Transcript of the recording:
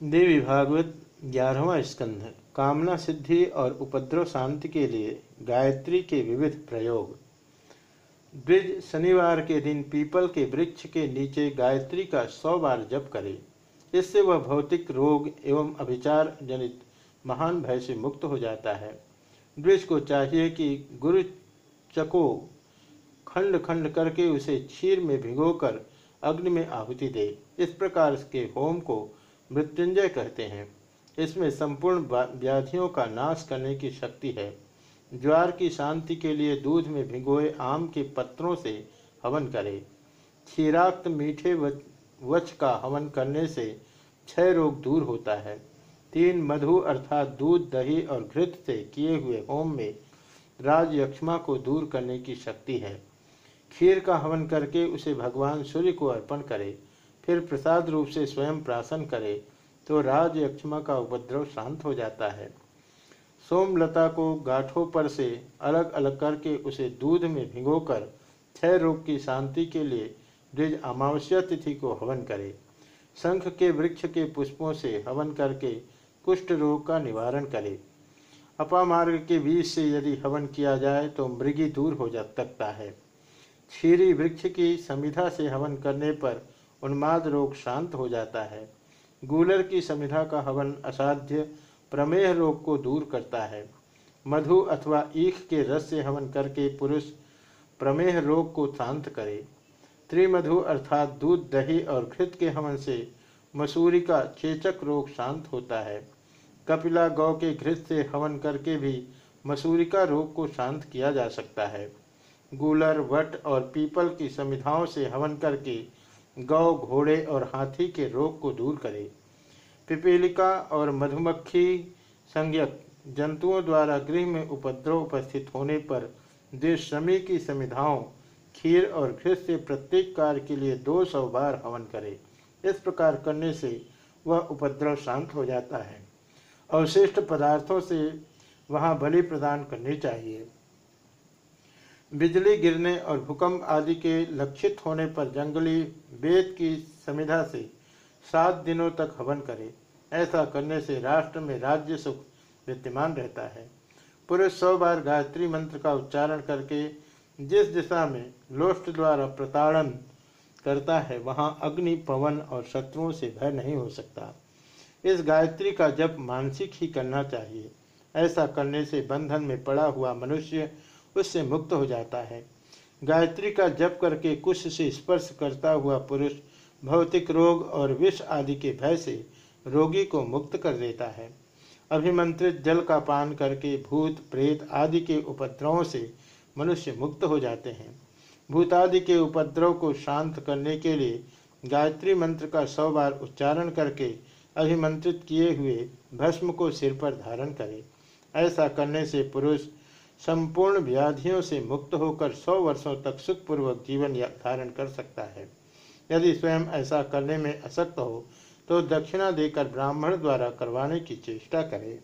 देवी भागवत ग्यारहवा स्कंध, कामना सिद्धि और उपद्रव शांति के लिए गायत्री के विविध प्रयोग। द्विज शनिवार के दिन पीपल के वृक्ष के नीचे गायत्री का सौ बार जप करे। इससे वह भौतिक रोग एवं अभिचार जनित महान भय से मुक्त हो जाता है। द्विज को चाहिए कि गुरु चको खंड खंड करके उसे क्षीर में भिगोकर अग्नि में आहुति दे। इस प्रकार के होम को मृत्युंजय कहते हैं। इसमें संपूर्ण व्याधियों का नाश करने की शक्ति है। ज्वार की शांति के लिए दूध में भिगोए आम के पत्रों से हवन करे। क्षीराक्त मीठे वच का हवन करने से क्षय रोग दूर होता है। तीन मधु अर्थात दूध, दही और घृत से किए हुए होम में राज यक्षमा को दूर करने की शक्ति है। खीर का हवन करके उसे भगवान सूर्य को अर्पण करे। फिर प्रसाद रूप से स्वयं प्राशन करे तो राज यक्षमा का उपद्रव शांत हो जाता है। सोमलता को गाठों पर से अलग अलग करके उसे दूध में भिगोकर क्षय रोग की शांति के लिए द्विज अमावस्या तिथि को हवन करे। शंख के वृक्ष के पुष्पों से हवन करके कुष्ठ रोग का निवारण करे। अपामार्ग के बीज से यदि हवन किया जाए तो मृगी दूर हो जा सकता है। क्षीरी वृक्ष की संविधा से हवन करने पर उन्माद रोग शांत हो जाता है। गूलर की समिधा का हवन असाध्य प्रमेह रोग को दूर करता है। मधु अथवा ईख के रस से हवन करके पुरुष प्रमेह रोग को शांत करे। त्रिमधु अर्थात दूध, दही और घृत के हवन से मसूरी का चेचक रोग शांत होता है। कपिला गौ के घृत से हवन करके भी मसूरिका रोग को शांत किया जा सकता है। गूलर, वट और पीपल की समिधाओं से हवन करके गौ घोड़े और हाथी के रोग को दूर करे। पिपीलिका और मधुमक्खी संज्ञक जंतुओं द्वारा गृह में उपद्रव उपस्थित होने पर देशमी की समिधाओं, खीर और घृत से प्रत्येक कार्य के लिए दो सौ बार हवन करे। इस प्रकार करने से वह उपद्रव शांत हो जाता है। अवशिष्ट पदार्थों से वहाँ बलि प्रदान करनी चाहिए। बिजली गिरने और भूकंप आदि के लक्षित होने पर जंगली वेद की समिधा से सात दिनों तक हवन करे। ऐसा करने से राष्ट्र में राज्य सुख विद्यमान रहता है। पुरुष सौ बार गायत्री मंत्र का उच्चारण करके जिस दिशा में लोष्ट द्वारा प्रताड़न करता है, वहाँ अग्नि, पवन और शत्रुओं से भय नहीं हो सकता। इस गायत्री का जप मानसिक ही करना चाहिए। ऐसा करने से बंधन में पड़ा हुआ मनुष्य उससे मुक्त हो जाता है। गायत्री का जप करके कुश से स्पर्श करता हुआ पुरुष भौतिक रोग और विष आदि के भय से रोगी को मुक्त कर देता है। अभिमंत्रित जल का पान करके भूत, प्रेत आदि के उपद्रवों से मनुष्य मुक्त हो जाते हैं। भूतादि के उपद्रव को शांत करने के लिए गायत्री मंत्र का सौ बार उच्चारण करके अभिमंत्रित किए हुए भस्म को सिर पर धारण करे। ऐसा करने से पुरुष संपूर्ण व्याधियों से मुक्त होकर सौ वर्षों तक सुखपूर्वक जीवन धारण कर सकता है। यदि स्वयं ऐसा करने में असक्त हो तो दक्षिणा देकर ब्राह्मण द्वारा करवाने की चेष्टा करे।